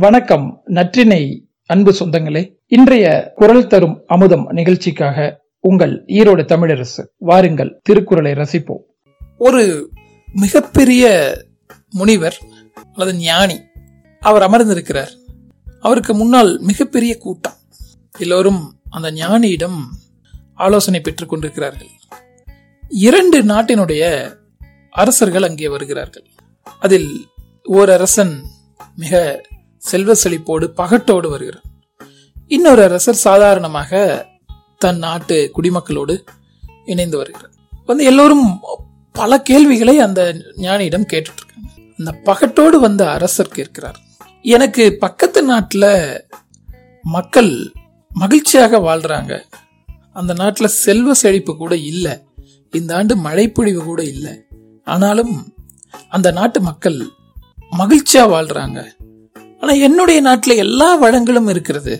வணக்கம் நற்றினை அன்பு சொந்தங்களே. இன்றைய குரல் தரும் அமுதம் நிகழ்ச்சிக்காக உங்கள் ஈரோடு தமிழரசு வாருங்கள் திருக்குறளை ரசிப்போம். ஒரு மிகப்பெரிய முனிவர் அல்லது ஞானி அவர் அமர்ந்திருக்கிறார். அவருக்கு முன்னால் மிகப்பெரிய கூட்டம். எல்லோரும் அந்த ஞானியிடம் ஆலோசனை பெற்றுக் கொண்டிருக்கிறார்கள். இரண்டு நாட்டினுடைய அரசர்கள் அங்கே வருகிறார்கள். அதில் ஓர் அரசன் மிக செல்வ செழிப்போடு பகட்டோடு வருகிறார். இன்னொரு அரசர் சாதாரணமாக தன் நாட்டு குடிமக்களோடு இணைந்து வருகிறார். வந்து எல்லோரும் பல கேள்விகளை அந்த ஞானியிடம் கேட்டுட்டு இருக்காங்க அந்த பகட்டோடு வந்த அரசர் கேட்கிறார் எனக்கு பக்கத்து நாட்டில் மக்கள் மகிழ்ச்சியாக வாழ்றாங்க. அந்த நாட்டில் செல்வ செழிப்பு கூட இல்லை. இந்த ஆண்டு மழைப்பொழிவு கூட இல்லை. ஆனாலும் அந்த நாட்டு மக்கள் மகிழ்ச்சியாக வாழ்றாங்க. ஆனால் என்னுடைய நாட்டில் எல்லா வளங்களும் இருக்கிறது.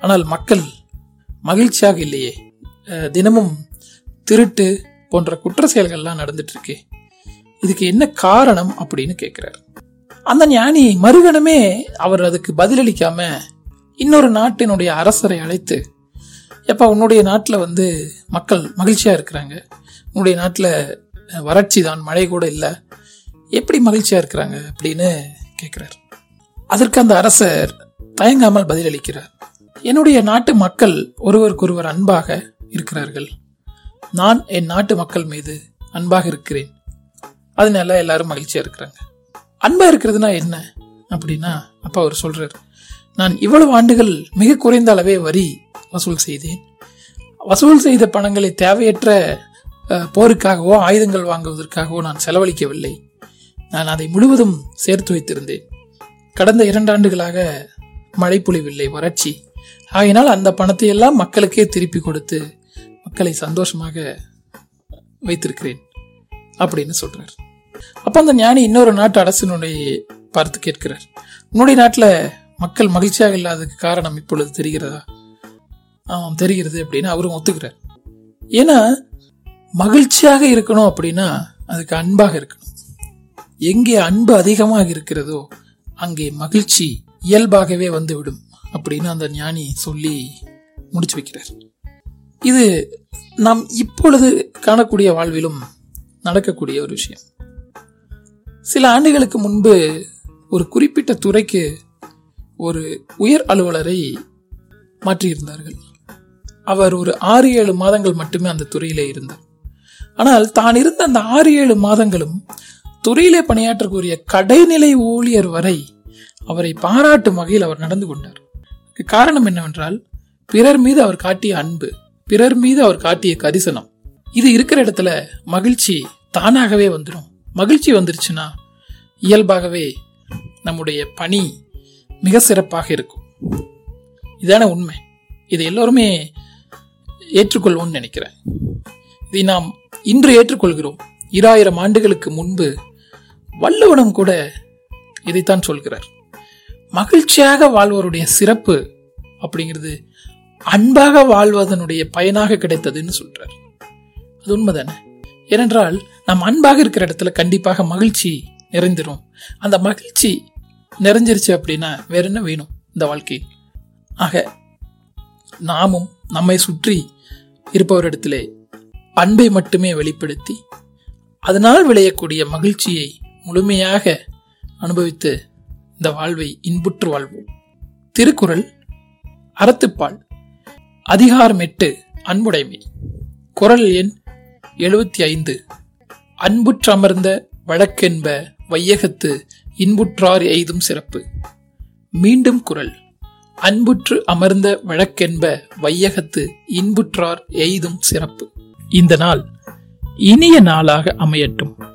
ஆனால் மக்கள் மகிழ்ச்சியாக இல்லையே. தினமும் திருட்டு போன்ற குற்ற செயல்கள்லாம் நடந்துட்டு இருக்கே இதுக்கு என்ன காரணம் அப்படின்னு கேட்கிறார் அந்த ஞானி மறுகணமே அவர் அதுக்கு பதிலளிக்காம இன்னொரு நாட்டினுடைய அரசரை அழைத்து எப்ப உன்னுடைய நாட்டில் வந்து மக்கள் மகிழ்ச்சியா இருக்கிறாங்க. உன்னுடைய நாட்டில் வறட்சி தான் மழை கூட இல்லை. எப்படி மகிழ்ச்சியா இருக்கிறாங்க? அப்படின்னு கேட்கிறார் அதற்கு அந்த அரசர் தயங்காமல் பதிலளிக்கிறார். என்னுடைய நாட்டு மக்கள் ஒருவருக்கொருவர் அன்பாக இருக்கிறார்கள். நான் என் நாட்டு மக்கள் மீது அன்பாக இருக்கிறேன். அதனால எல்லாரும் மகிழ்ச்சியா இருக்கிறாங்க. அன்பா இருக்கிறதுனா என்ன? அப்படின்னா அப்பா அவர் சொல்றார் நான் இவ்வளவு ஆண்டுகள் மிக குறைந்த அளவே வரி வசூல் செய்தேன். வசூல் செய்த பணங்களை தேவையற்ற போருக்காகவோ ஆயுதங்கள் வாங்குவதற்காகவோ நான் செலவழிக்கவில்லை. நான் அதை முழுவதும் சேர்த்து வைத்திருந்தேன். கடந்த இரண்டாண்டுகளாக மழைப்பொழிவில்லை மழை பொழிவில்லை வறட்சி. ஆகினால் அந்த பணத்தை எல்லாம் மக்களுக்கே திருப்பி கொடுத்து மக்களை சந்தோஷமாக வைத்திருக்கிறேன் அப்படின்னு சொல்றார். அப்ப அந்த ஞானி இன்னொரு நாட்டு அரசனுடைய பார்த்து கேட்கிறார். உன்னுடைய நாட்டில் மக்கள் மகிழ்ச்சியாக இல்லாததுக்கு காரணம் இப்பொழுது தெரிகிறதா? ஆமாம் தெரிகிறது அப்படின்னு அவரும் ஒத்துக்கிறார். ஏன்னா மகிழ்ச்சியாக இருக்கணும் அப்படின்னா அதுக்கு அன்பாக இருக்கணும். எங்கே அன்பு அதிகமாக இருக்கிறதோ அங்கே மகிழ்ச்சி இயல்பாகவே வந்துவிடும் அப்படின்னு அந்த ஞானி சொல்லி முடிச்சு வைக்கிறார். இது நாம் இப்பொழுது காணக்கூடிய வாழ்விலும் நடக்கக்கூடிய ஒரு விஷயம். சில ஆண்டுகளுக்கு முன்பு ஒரு குறிப்பிட்ட துறைக்கு ஒரு உயர் அலுவலரை மாற்றியிருந்தார்கள். அவர் ஒரு ஆறு ஏழு மாதங்கள் மட்டுமே அந்த துறையிலே இருந்தார். ஆனால் தான் இருந்த அந்த ஆறு ஏழு மாதங்களும் துறையிலே பணியாற்றக்கூடிய கடைநிலை ஊழியர் வரை அவரை பாராட்டும் வகையில் அவர் நடந்து கொண்டார். காரணம் என்னவென்றால் பிறர் மீது அவர் காட்டிய அன்பு பிறர் மீது அவர் காட்டிய கரிசனம் இது இருக்கிற இடத்துல மகிழ்ச்சி தானாகவே வந்துடும் மகிழ்ச்சி வந்துருச்சுன்னா இயல்பாகவே நம்முடைய பணி மிக சிறப்பாக இருக்கும். இதான உண்மை. இதை எல்லோருமே ஏற்றுக்கொள்வோம்னு நினைக்கிறேன். இதை நாம் இன்று ஏற்றுக்கொள்கிறோம். இராயிரம் ஆண்டுகளுக்கு முன்பு வள்ளுவனம் கூட இதைத்தான் சொல்கிறார். மகிழ்ச்சியாக வாழ்வோருடைய சிறப்பு அப்படிங்கிறது அன்பாக வாழ்வதனுடைய பயனாக கிடைத்ததுன்னு சொல்றார். அது உண்மைதானே? ஏனென்றால் நாம் அன்பாக இருக்கிற இடத்துல கண்டிப்பாக மகிழ்ச்சி நிறைந்திரும். அந்த மகிழ்ச்சி நிறைஞ்சிருச்சு அப்படின்னா வேற என்ன வேணும் இந்த வாழ்க்கை ஆக நாமும் நம்மை சுற்றி இருப்பவரிடத்திலே அன்பை மட்டுமே வெளிப்படுத்தி அதனால் விளையக்கூடிய மகிழ்ச்சியை முழுமையாக அனுபவித்து இந்த வாழ்வை இன்புற்று வாழ்வோம். திருக்குறள் அறத்துப்பால் அதிகாரம் எட்டு அன்புடைமை. குரல் எண் எழுபத்தி ஐந்து. அன்புற்றமர்ந்த வழக்கென்ப வையகத்து இன்புற்றார் எய்தும் சிறப்பு. மீண்டும் குரல் அன்புற்று அமர்ந்த வழக்கென்ப வையகத்து இன்புற்றார் எய்தும் சிறப்பு. இந்த நாள் இனிய நாளாக அமையட்டும்.